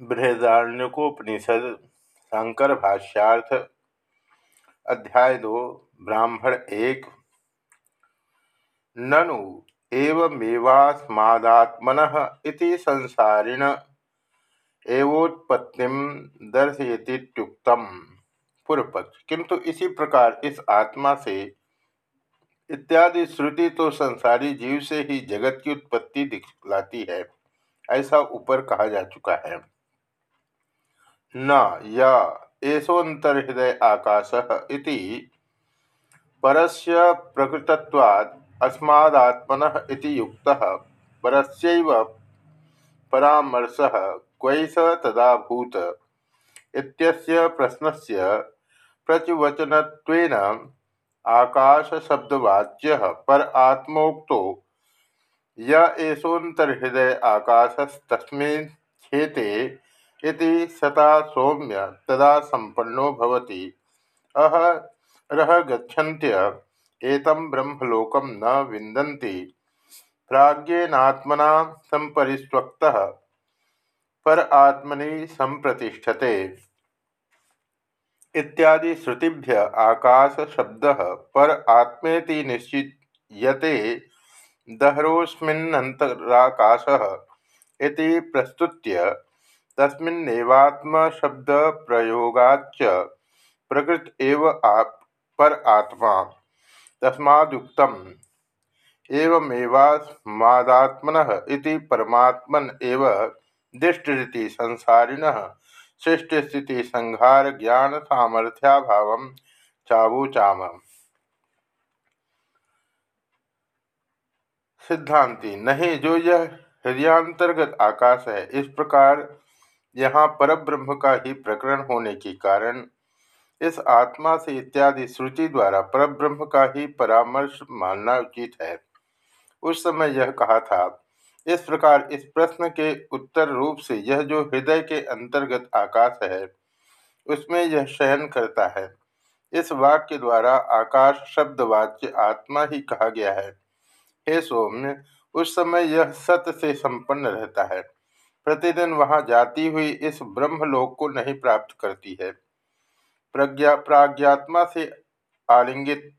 बृहदारण्यकोपनिषद शंकर भाष्यार्थ अध्याय दो, ब्राह्मण एक। ननु एवमेवास्मादात्मन इति संसारिण एवोत्पत्ति दर्शयतीुक्तम पूर्वपक्ष किंतु इसी प्रकार इस आत्मा से इत्यादि श्रुति तो संसारी जीव से ही जगत की उत्पत्ति दिखलाती है, ऐसा ऊपर कहा जा चुका है। न या एषोऽन्तर्हृदय आकाश इति परस्य प्रकृतत्वात् अस्मादात्मनः इति युक्तः। परस्यैव परामर्शः क्वैष तदा भूत? इत्यस्य प्रश्नस्य प्रचुवचनत्वेन आकाशशब्दवाच्यः पर आत्मोक्तो य एषोऽन्तर्हृदय आकाशस्तस्मिन् क्षेते इति सता सौम्य, तदा संपन्नो भवति। अहरह गच्छन्त्य, एतं ब्रह्मलोकं न विन्दन्ति। प्राज्ञेनात्मना संपरिस्वक्तः पर आत्मनि संप्रतिष्ठते इत्यादि श्रुतिभ्य आकाश शब्द पर आत्मेति निश्चियते दहरोस्मिन्नन्तराकाश इति प्रस्तुत्य तस्मिन्नेवात्मशब्द प्रयोगाच प्रकृत एव आप पर आत्मा। तस्मादुक्तम। एवमेवात्मन इति परमात्मन एव दिष्टि संसारिण। सृष्टिस्थिति संहार ज्ञान सामर्थ्याभाव चावूचाम। सिद्धांति, नहीं, जो यह हृदयांतर्गत आकाश है, इस प्रकार यहाँ परब्रह्म का ही प्रकरण होने के कारण इस आत्मा से इत्यादि श्रुति द्वारा परब्रह्म का ही परामर्श मानना उचित है। उस समय यह कहा था, इस प्रकार इस प्रश्न के उत्तर रूप से यह जो हृदय के अंतर्गत आकाश है, उसमें यह शयन करता है। इस वाक्य द्वारा आकाश शब्दवाच्य आत्मा ही कहा गया है। हे सौम्य, उस समय यह सत्य से संपन्न रहता है। प्रतिदिन वहाँ जाती हुई इस ब्रह्मलोक को नहीं प्राप्त करती है। प्रज्ञा, प्राज्ञात्मा से आलिंगित,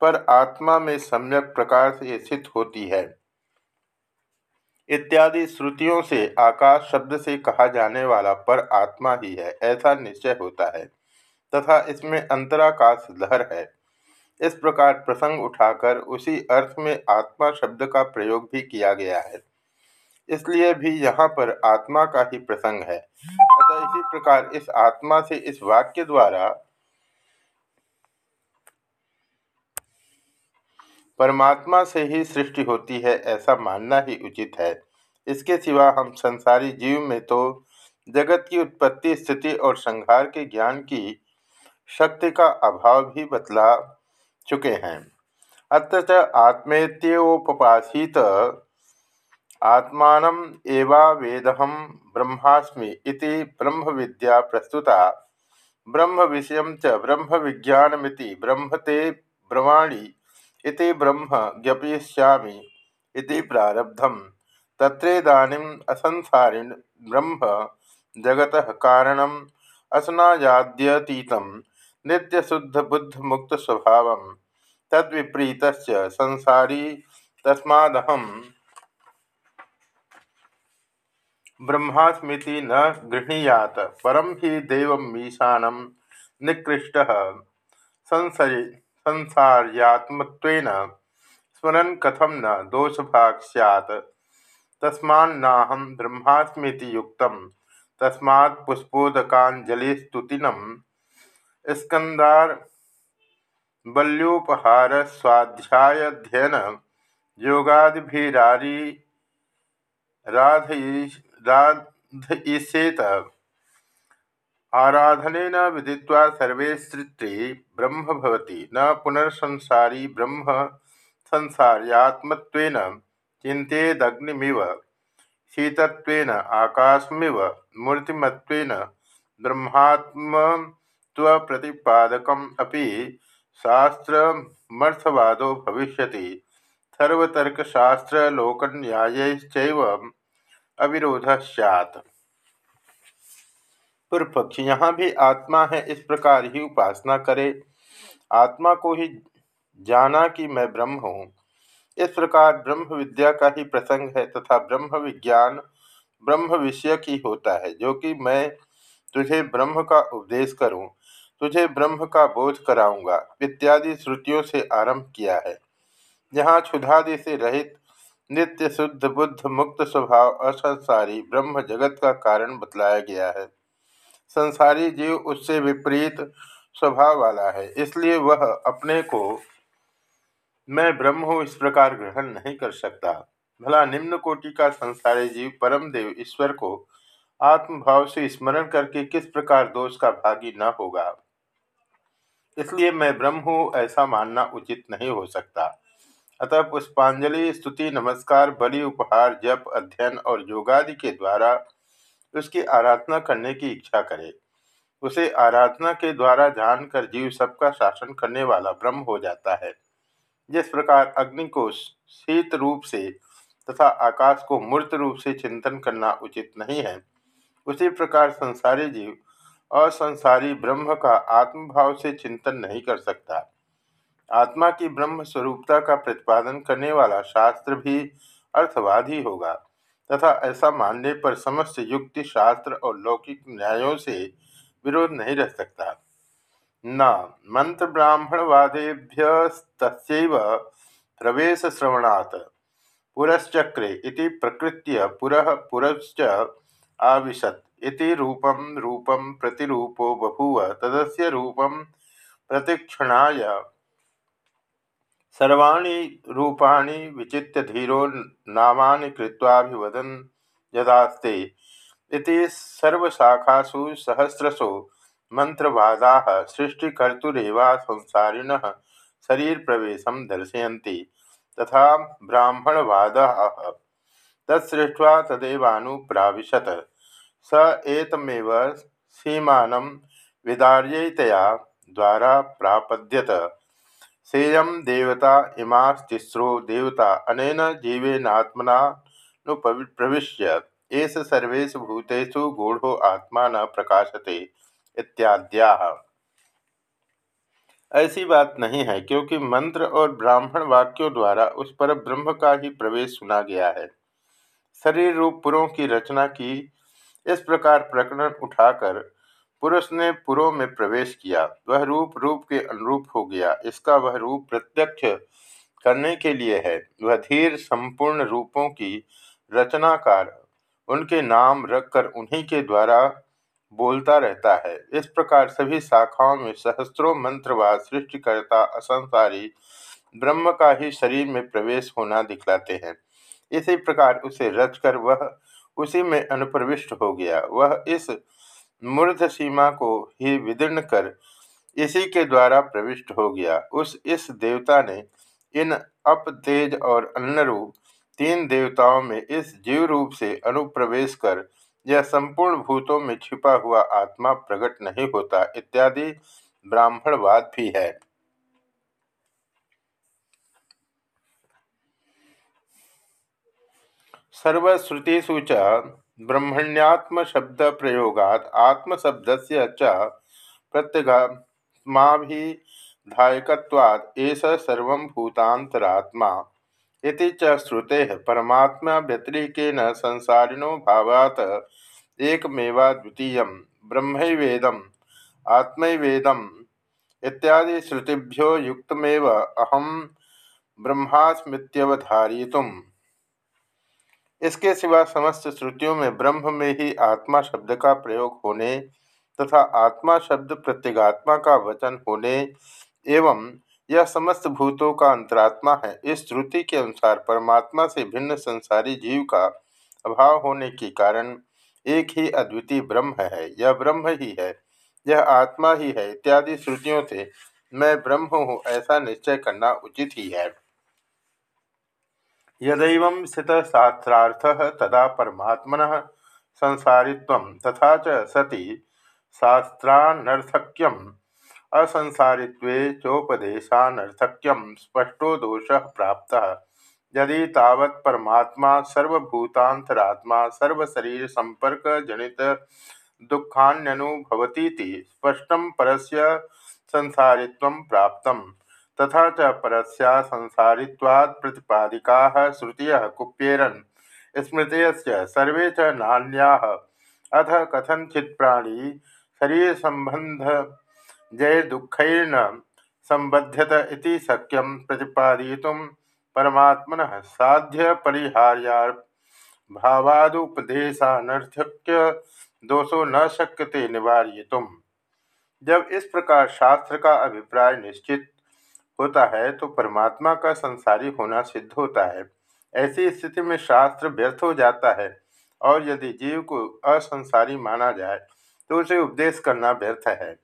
पर आत्मा में सम्यक प्रकार से स्थित होती है। इत्यादि श्रुतियों से आकाश शब्द से कहा जाने वाला पर आत्मा ही है, ऐसा निश्चय होता है, तथा इसमें अंतराकाश लहर है। इस प्रकार प्रसंग उठाकर उसी अर्थ में आत्मा शब्द का प्रयोग भी किया गया है। इसलिए भी यहाँ पर आत्मा का ही प्रसंग है। अतः इसी प्रकार इस आत्मा से इस वाक्य द्वारा परमात्मा से ही सृष्टि होती है ऐसा मानना ही उचित है। इसके सिवा हम संसारी जीव में तो जगत की उत्पत्ति, स्थिति और संहार के ज्ञान की शक्ति का अभाव भी बतला चुके हैं। अत्र आत्मेत्योपासीत आत्मान एवावेदहम ब्रह्मास्मि ब्रह्म विद्या प्रस्तुता। ब्रह्म विषय च ब्रह्म विज्ञानमिति ब्रह्म ते ब्रवाणी ब्रह्म ज्ञपयिष्यामि प्रारब्धम। तत्रेदानीम असंसारिण ब्रह्म जगत कारण असनायाद्यतीत नित्यशुद्ध बुद्ध तद्विपरीत संसारी तस्मादहम ब्रह्मास्मृति न गृहणीयात परम ही देवमीशानम निकृष्ट। संसार्यात्मत्वेन स्मरन् कथम न दोषभाग सैत् तस्मान्नाहं ब्रह्मास्मीति युक्तं तस्मात् पुष्पोदकाञ्जलिस्तुतिनं। स्कन्दार बल्योपहार योगादिभिरारी राधयिषेत आराधन विदित्वा सर्वे सृष्टि ब्रह्म भवति न पुनर्संसारी ब्रह्म संसार्यात्मत्वेन चिंतेदग्निमिव शीतत्वेन आकाशमिव, मूर्तिमत्वेन ब्रह्मात्मत्वप्रतिपादकम् अपि शास्त्रमर्थवादो भविष्यति। सर्वतर्कशास्त्रलोकन्यायैश्चैव अविरोध सैत् पूर्व पक्ष यहाँ भी आत्मा है, इस प्रकार ही उपासना करे। आत्मा को ही जाना कि मैं ब्रह्म हूँ। इस प्रकार ब्रह्म विद्या का ही प्रसंग है तथा ब्रह्म विज्ञान ब्रह्म विषय की होता है, जो कि मैं तुझे ब्रह्म का उपदेश करूँ, तुझे ब्रह्म का बोध कराऊँगा, इत्यादि श्रुतियों से आरंभ किया है। जहाँ क्षुधादि से रहित नित्य शुद्ध बुद्ध मुक्त स्वभाव असंसारी ब्रह्म जगत का कारण बतलाया गया है। संसारी जीव उससे विपरीत स्वभाव वाला है, इसलिए वह अपने को मैं ब्रह्म हूँ, इस प्रकार ग्रहण नहीं कर सकता। भला निम्न कोटि का संसारी जीव परम देव ईश्वर को आत्मभाव से स्मरण करके किस प्रकार दोष का भागी न होगा? इसलिए मैं ब्रह्म हूँ, ऐसा मानना उचित नहीं हो सकता। अतः पुष्पांजलि, स्तुति, नमस्कार, बलि, उपहार, जप, अध्ययन और योगादि के द्वारा उसकी आराधना करने की इच्छा करे। उसे आराधना के द्वारा जानकर जीव सबका शासन करने वाला ब्रह्म हो जाता है। जिस प्रकार अग्नि को शीत रूप से तथा आकाश को मूर्त रूप से चिंतन करना उचित नहीं है, उसी प्रकार संसारी जीव असंसारी ब्रह्म का आत्मभाव से चिंतन नहीं कर सकता। आत्मा की ब्रह्म स्वरूपता का प्रतिपादन करने वाला शास्त्र भी अर्थवाद ही होगा, तथा ऐसा मानने पर समस्त युक्ति शास्त्र और लौकिक न्यायों से विरोध नहीं रह सकता। न, मंत्र ब्राह्मणवादेभ्य प्रवेश श्रवणात् पुरश्चक्रे इति प्रकृत्य पुरः पुरश्च आविशत् इति रूपम रूपम प्रतिरूपो बभूव तदस्य रूपम प्रतिक्षणाय सर्वाणी रूपाणि विचित्य धीरो नामानि कृत्वाभिवदन् यदास्ते। इति सर्वशाखासु सहस्रशो मंत्रवादाः सृष्टिकर्तुरेवा संसारिणः शरीर प्रवेशम दर्शयन्ति। तथा ब्राह्मणवादाः तत्सृष्ट्वा तदेवानुप्राविशत। स एतमेव सीमानं विदार्यतया द्वारा प्रापद्यत। सेयं देवता इमास्तिस्रो देवता, अनेन जीवेनात्मना प्रविश्य। एष सर्वेषु भूतेषु गूढ़ो आत्मा न प्रकाशते इत्याद्या। ऐसी बात नहीं है, क्योंकि मंत्र और ब्राह्मण वाक्यों द्वारा उस पर ब्रह्म का ही प्रवेश सुना गया है। शरीर रूप पुरों की रचना की इस प्रकार प्रकरण उठाकर पुरुष ने पुरों में प्रवेश किया। वह रूप रूप के अनुरूप हो गया। इसका वह रूप प्रत्यक्ष करने के लिए है। वह धीर, संपूर्ण रूपों की रचनाकार, उनके नाम रखकर उन्हीं के द्वारा बोलता रहता है। इस प्रकार सभी शाखाओं में सहस्त्रों मंत्रवाद सृष्टिकर्ता असंसारी ब्रह्म का ही शरीर में प्रवेश होना दिखलाते हैं। इसी प्रकार उसे रचकर वह उसी में अनुप्रविष्ट हो गया। वह इस मूर्ध सीमा को ही विदीर्ण कर इसी के द्वारा प्रविष्ट हो गया। उस, इस देवता ने इन अप तेज और अन्न रूप तीन देवताओं में इस जीव रूप से अनुप्रवेश कर यह संपूर्ण भूतों में छिपा हुआ आत्मा प्रकट नहीं होता इत्यादि ब्राह्मणवाद भी है। सर्वश्रुतिषु ब्रह्मण्यात्मशब्दप्रयोगात् आत्मशब्दस्य च प्रत्यगात्माभिधायकत्वात् एष सर्वं इति च श्रुतेः परमात्मा व्यतिरेकेन संसारिणो भावात् एकमेवाद्वितीयं ब्रह्मैवेदम्, आत्मैवेदम् इत्यादि श्रुतिभ्यो युक्तमेव अहम ब्रह्मास्मृत्यवधारितुम्। इसके सिवा समस्त श्रुतियों में ब्रह्म में ही आत्मा शब्द का प्रयोग होने तथा आत्मा शब्द प्रत्यगात्मा का वचन होने एवं यह समस्त भूतों का अंतरात्मा है। इस श्रुति के अनुसार परमात्मा से भिन्न संसारी जीव का अभाव होने के कारण एक ही अद्वितीय ब्रह्म है। यह ब्रह्म ही है, यह आत्मा ही है इत्यादि श्रुतियों से मैं ब्रह्म हूँ ऐसा निश्चय करना उचित ही है। यदैव स्थितशास्त्रार्थ तदा परमात्मन संसारित्व तथा च सति शास्त्रानर्थक्यम। असंसारित्वे चोपदेशानर्थक्यम स्पष्टो दोष प्राप्त। यदि तावत् परमात्मा सर्वभूतांतरात्मा सर्वशरीर संपर्क जनित दुखान्यनुभवती स्पष्ट परस्य तथा च परस्या संसारित्वात् प्रतिपादिका श्रुतिय कुप्येरन। स्मृत सर्वे च नान्याः। अथ कथनचित् प्राणी शरीर संबंध जय दुखन संबध्यत इति शक्यं परमात्मन साध्य परिहार्या भावादुपदेशानर्थक्य दोषो न शक्यते निवार्यितुम। जब इस प्रकार शास्त्र का अभिप्राय निश्चित होता है तो परमात्मा का संसारी होना सिद्ध होता है। ऐसी स्थिति में शास्त्र व्यर्थ हो जाता है और यदि जीव को असंसारी माना जाए तो उसे उपदेश करना व्यर्थ है।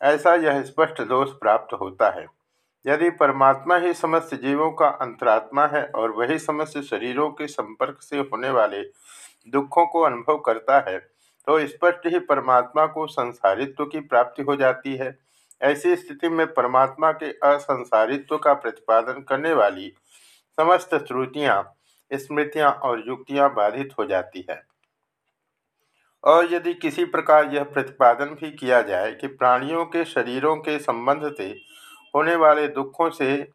ऐसा यह स्पष्ट दोष प्राप्त होता है। यदि परमात्मा ही समस्त जीवों का अंतरात्मा है और वही समस्त शरीरों के संपर्क से होने वाले दुखों को अनुभव करता है तो स्पष्ट ही परमात्मा को संसारित्व की प्राप्ति हो जाती है। ऐसी स्थिति में परमात्मा के असंसारित्व का प्रतिपादन करने वाली समस्त श्रुतियाँ स्मृतियाँ और युक्तियाँ बाधित हो जाती है। और यदि किसी प्रकार यह प्रतिपादन भी किया जाए कि प्राणियों के शरीरों के संबंध से होने वाले दुखों से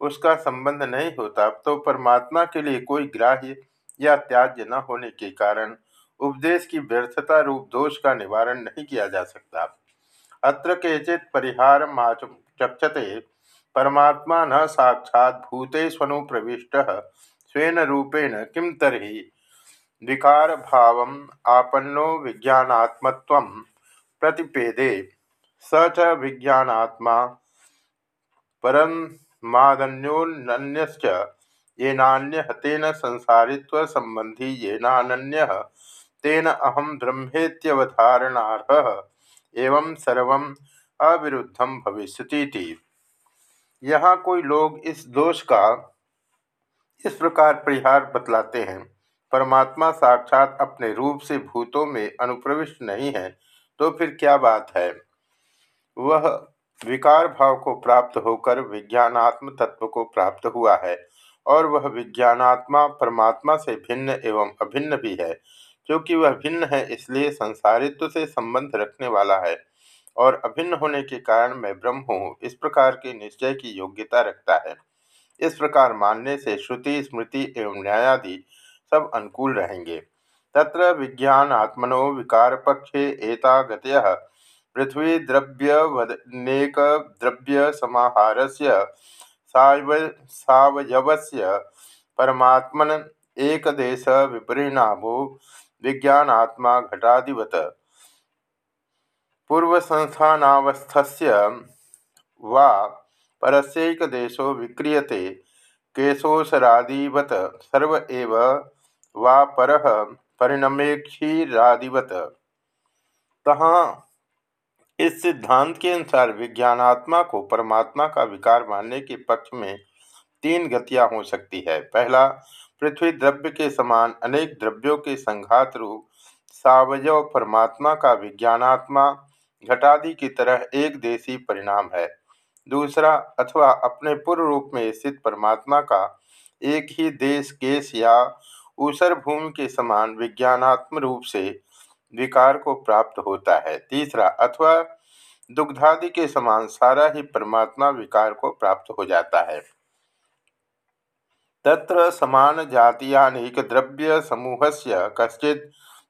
उसका संबंध नहीं होता तो परमात्मा के लिए कोई ग्राह्य या त्याज्य न होने के कारण उपदेश की व्यर्थता रूप दोष का निवारण नहीं किया जा सकता। अत्र केचित परिहार चक्षते। परमात्मा न साक्षात प्रविष्ट स्वेन रूपेण किम तरी विकार भाव आपन्नो विज्ञात्म प्रतिपेदे। स च विज्ञात्मा परमादन्योन्नन्यश्च येनान्यः तेन संसारित्वसम्बन्धी येनानन्यः, तेन अहम ब्रह्मेत्यवधारणार्हः। एवं सर्वम् अविरुद्धम भविष्यति यहाँ कोई लोग इस दोष का इस प्रकार परिहार बतलाते हैं। परमात्मा साक्षात अपने रूप से भूतों में अनुप्रविष्ट नहीं है तो फिर क्या बात है? वह विकार भाव को प्राप्त होकर विज्ञानात्म तत्व को प्राप्त हुआ है, और वह विज्ञानात्मा परमात्मा से भिन्न एवं अभिन्न भी है। क्योंकि वह भिन्न है, इसलिए संसारित्व से संबंध रखने वाला है और अभिन्न होने के कारण मैं ब्रह्म हूँ। इस प्रकार के निश्चय की योग्यता रखता है। इस प्रकार मानने से श्रुति, स्मृति एवं न्यायादि सब अनुकूल रहेंगे। तत्र विज्ञान आत्मनो विकार पक्षे एता गतय पृथ्वी द्रव्यवनेक द्रव्य समाहारस्य सावयवस्य परमात्मन एक देश विपरिणामो विज्ञानात्मा घटादिवत पूर्वसंस्थानावस्थस्य वा परस्यैक देशो विक्रियते केशोसरादिवत सर्व एव वा परः परिणमेक्षीरादिवत। तहाँ इस सिद्धांत के अनुसार विज्ञानात्मा को परमात्मा का विकार मानने के पक्ष में तीन गतियाँ हो सकती है। पहला पृथ्वी द्रव्य के समान अनेक द्रव्यों के संघात रूप, सावयव परमात्मा का विज्ञानात्मा घटादि की तरह एक देशी परिणाम है। दूसरा, अथवा अपने पूर्व रूप में स्थित परमात्मा का एक ही देश केश या ऊसर भूमि के समान विज्ञानात्म रूप से विकार को प्राप्त होता है। तीसरा, अथवा दुग्धादि के समान सारा ही परमात्मा विकार को प्राप्त हो जाता है। तत्र समान जातीयानिक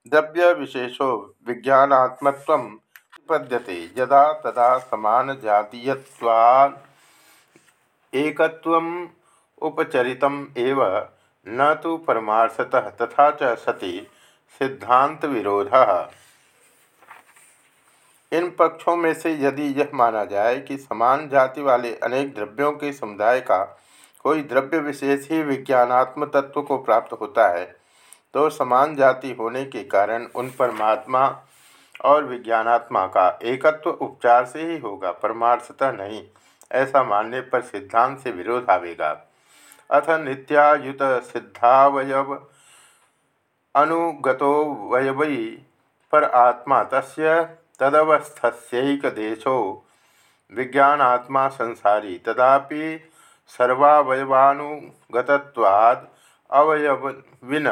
द्रव्य विशेषो विज्ञात्मत्व पद्यते यदा तदा समान एकत्वम् उपचरितम् एव न तो परमार्थतः, तथा च सति सिद्धांत विरोध इन पक्षों में से यदि यह माना जाए कि समान जाति वाले अनेक द्रव्यों के समुदाय का कोई द्रव्य विशेष ही विज्ञानात्म तत्व को प्राप्त होता है तो समान जाति होने के कारण उन परमात्मा और विज्ञानात्मा का एकत्व उपचार से ही होगा, परमार्थतः नहीं, ऐसा मानने पर सिद्धांत से विरोध आवेगा। अथ नित्यायुत सिद्धावयव अनुगतो वयवै, पर आत्मा तस्य तदवस्थस्यैकदेशो, विज्ञानात्मा संसारी, तदापि सर्वावयवानुगतत्वाद् अवयविन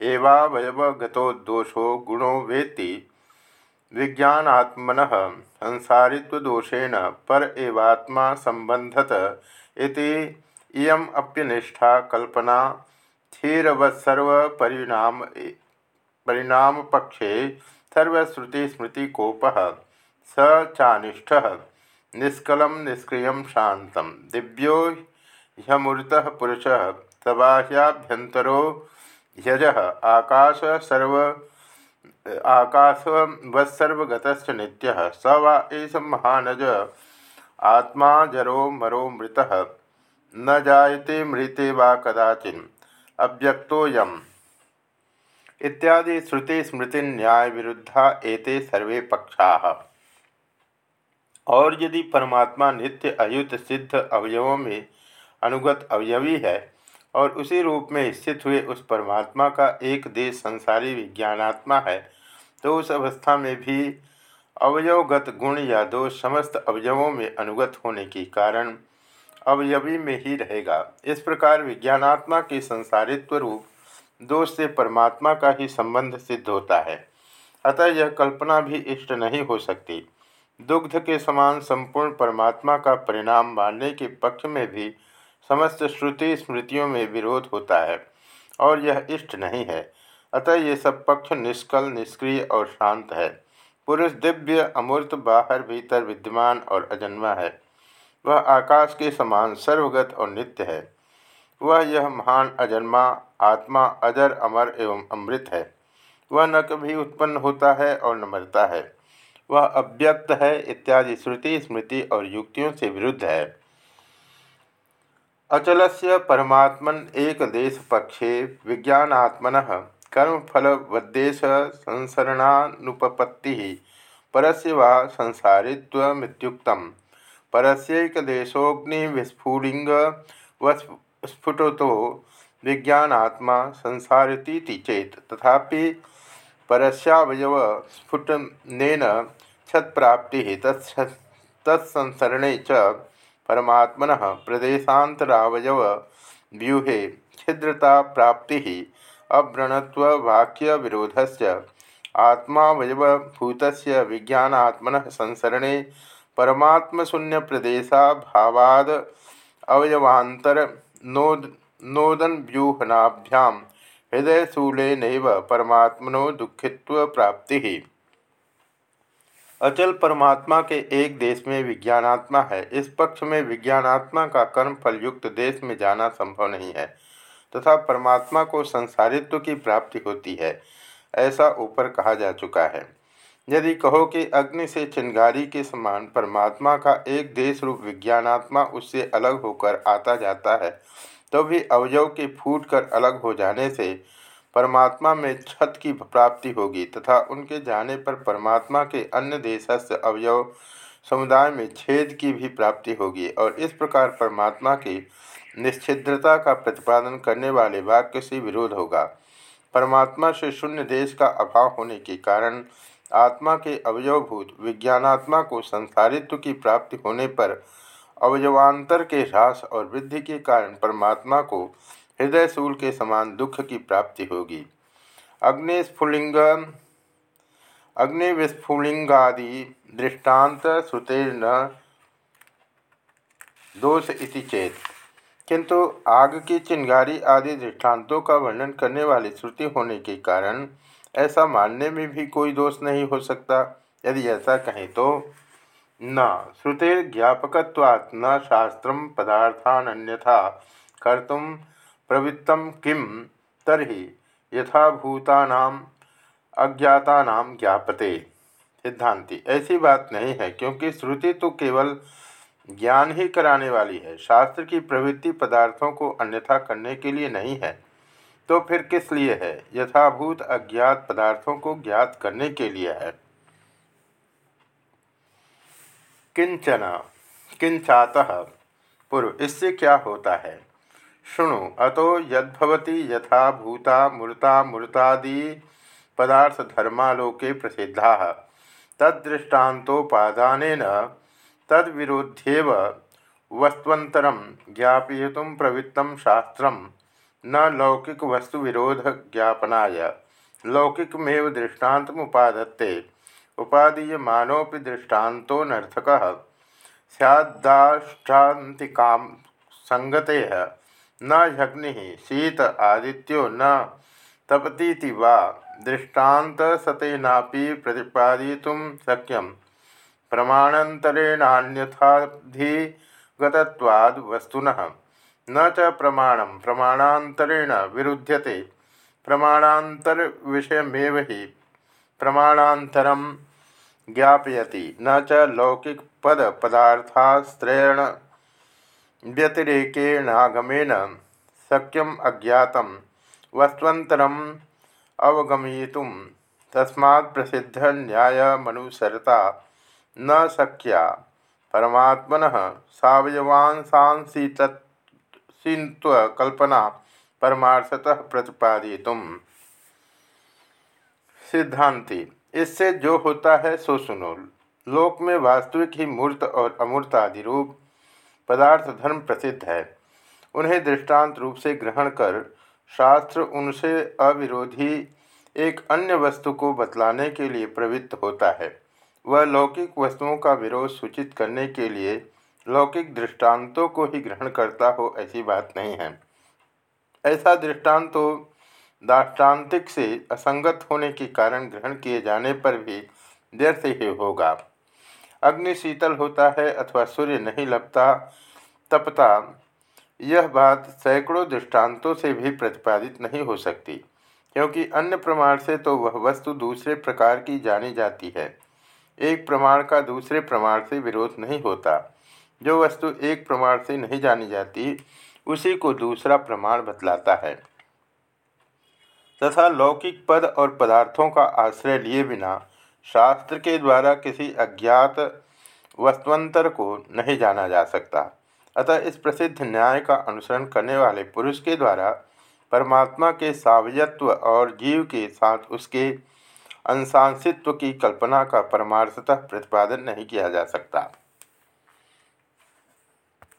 एवावयवगतो दोषो गुणो वेति विज्ञात्मन संसारित्वदोषेण पर एवात्मा संबंधत इति इयम अप्यनिष्ठा कल्पना स्थिरवत्सर्वपरिणाम परिणाम पक्षे सर्वश्रुतिस्मृतिकोप स चानिष्ठ। निष्कल निष्क्रिय शांत दिव्यो ह्यमूर्त पुरुष सबाह्याभ्यंतरो ह्यज। आकाश सर्व आकाशवत्सर्वगत नित्य। स वा महानज, आत्मा जरो मरो मृत। न जायते मृते वा कदाचि अव्यक्तोयम इत्यादि श्रुति स्मृति न्याय विरुद्धा एते सर्वे पक्षा। और यदि परमात्मा नित्य, अयुत, सिद्ध अवयवों में अनुगत अवयवी है और उसी रूप में स्थित हुए उस परमात्मा का एक देश संसारी विज्ञानात्मा है तो उस अवस्था में भी अवयवगत गुण या दोष समस्त अवयवों में अनुगत होने के कारण अवयवी में ही रहेगा। इस प्रकार विज्ञानात्मा के संसारित्व रूप दोष से परमात्मा का ही संबंध सिद्ध होता है। अतः यह कल्पना भी इष्ट नहीं हो सकती। दुग्ध के समान संपूर्ण परमात्मा का परिणाम मानने के पक्ष में भी समस्त श्रुति स्मृतियों में विरोध होता है, और यह इष्ट नहीं है। अतः ये सब पक्ष निष्कल, निष्क्रिय और शांत है। पुरुष दिव्य, अमूर्त, बाहर, भीतर विद्यमान और अजन्मा है। वह आकाश के समान सर्वगत और नित्य है। वह यह महान अजन्मा, आत्मा, अजर, अमर एवं अमृत है। वह न कभी उत्पन्न होता है और न मरता है। वह अव्यक्त है इत्यादि श्रुति, स्मृति और युक्तियों से विरुद्ध है। अचल से परमात्मन एक देश पक्षे विज्ञानात्मन कर्मफलवद्देश संसरणानुपपत्ति परस्य वा संसारित्वमित्युक्त परस्यैकदेशोऽग्निविस्फुलिंग स्फुटतो विज्ञानात्मा संसारितीति चेत तथापि परस्यावयव स्फुटनेन क्षत्प्राप्ति तत्संसरणे च परमात्मन प्रदेशांतरावयव व्यूहे छिद्रता प्राप्ति अव्रणत्व वाक्य विरोधस्य आत्मावयवभूत विज्ञात्मन संसरणे परमात्मशून्य प्रदेशा भावाद अवयवांतर नोद नोदन व्यूहनाभ्याम हृदयशूल परमात्मनो दुखित्व प्राप्ति। ही अचल परमात्मा के एक देश में विज्ञानात्मा है, इस पक्ष में विज्ञानात्मा का कर्म फल युक्त देश में जाना संभव नहीं है, तथा परमात्मा को संसारित्व की प्राप्ति होती है, ऐसा ऊपर कहा जा चुका है। यदि कहो कि अग्नि से चिंगारी के समान परमात्मा का एक देश रूप विज्ञानात्मा उससे अलग होकर आता जाता है भी अवयव के फूट कर अलग हो जाने से परमात्मा में छत की प्राप्ति होगी तथा उनके जाने पर परमात्मा के अन्य देशस्थ अवयव समुदाय में छेद की भी प्राप्ति होगी और इस प्रकार परमात्मा की निश्चिद्रता का प्रतिपादन करने वाले वाक्य से विरोध होगा। परमात्मा से शून्य देश का अभाव होने के कारण आत्मा के अवयवभूत विज्ञानात्मा को संसारित्व की प्राप्ति होने पर अवयवांतर के ह्रास और वृद्धि के कारण परमात्मा को हृदय शूल के समान दुख की प्राप्ति होगी। अग्निस्फुलिंग अग्निविस्फुलिंगादि दृष्टांत श्रुतेर्न दोष इति चेत। किंतु आग की चिंगारी आदि दृष्टांतों का वर्णन करने वाली श्रुति होने के कारण ऐसा मानने में भी कोई दोष नहीं हो सकता। यदि ऐसा कहें तो न। श्रुतिर ज्ञापकवात् न शास्त्र पदार्थान्यथा कर्तुम प्रवृत्त किम तरी यथाभूता ज्ञापते। सिद्धांति। ऐसी बात नहीं है, क्योंकि श्रुति तो केवल ज्ञान ही कराने वाली है। शास्त्र की प्रवृत्ति पदार्थों को अन्यथा करने के लिए नहीं है। तो फिर किस लिए है? यथाभूत अज्ञात पदार्थों को ज्ञात करने के लिए है। किंचन किंचात पूर्व इससे क्या होता है? शुणु, अतो यदवती यथा भूता मूर्ता मूर्तादि पदार्थ धर्मालोके प्रसिद्धा। तदृष्टान्तोपादान तद्विरोध्येव वस्तुतर ज्ञापय प्रवृत्त शास्त्र न लौकिक वस्तु विरोध ज्ञापनाय लौकिकमेव दृष्टान्तमुपादत्ते। उपादीयमानोपि दृष्टान्तो नर्थकः स्यादाष्टान्तिकां संगतेः न ह्यग्निः शीत आदित्यो न तपतीति वा दृष्टान्तसतेनापि प्रतिपादितुं शक्यं प्रमाणान्तरेणान्यथाधिगतत्वाद् वस्तुनः, न च प्रमाणं प्रमाणान्तरेण विरुध्यते। प्रमाणान्तरविषयमेव हि प्रमाणान्तरं ज्ञापयति, न च लौकिकपदपदार्थाश्रयण व्यतिरेकेणागमेन शक्यम अज्ञात वस्त्वन्तरम् अवगमयितुं तस्मात् प्रसिद्ध न्यायमनुसरता न शक्या। परमात्मनः सावयवांसांसित्वकल्पना परमार्थतः प्रतिपादितुम सिद्धांति इससे जो होता है सो सुनो। लोक में वास्तविक ही मूर्त और अमूर्त आदि रूप पदार्थ धर्म प्रसिद्ध है। उन्हें दृष्टांत रूप से ग्रहण कर शास्त्र उनसे अविरोधी एक अन्य वस्तु को बतलाने के लिए प्रवृत्त होता है। वह लौकिक वस्तुओं का विरोध सूचित करने के लिए लौकिक दृष्टांतों को ही ग्रहण करता हो ऐसी बात नहीं है। ऐसा दृष्टांत तो दाष्टान्तिक से असंगत होने के कारण ग्रहण किए जाने पर भी व्यर्थ ही होगा। अग्नि शीतल होता है अथवा सूर्य नहीं लपता, तपता, यह बात सैकड़ों दृष्टांतों से भी प्रतिपादित नहीं हो सकती, क्योंकि अन्य प्रमाण से तो वह वस्तु दूसरे प्रकार की जानी जाती है। एक प्रमाण का दूसरे प्रमाण से विरोध नहीं होता। जो वस्तु एक प्रमाण से नहीं जानी जाती, उसी को दूसरा प्रमाण बतलाता है। तथा लौकिक पद और पदार्थों का आश्रय लिए बिना शास्त्र के द्वारा किसी अज्ञात वस्तुअंतर को नहीं जाना जा सकता। अतः इस प्रसिद्ध न्याय का अनुसरण करने वाले पुरुष के द्वारा परमात्मा के सावयत्व और जीव के साथ उसके अंशांशित्व की कल्पना का परमार्थतः प्रतिपादन नहीं किया जा सकता।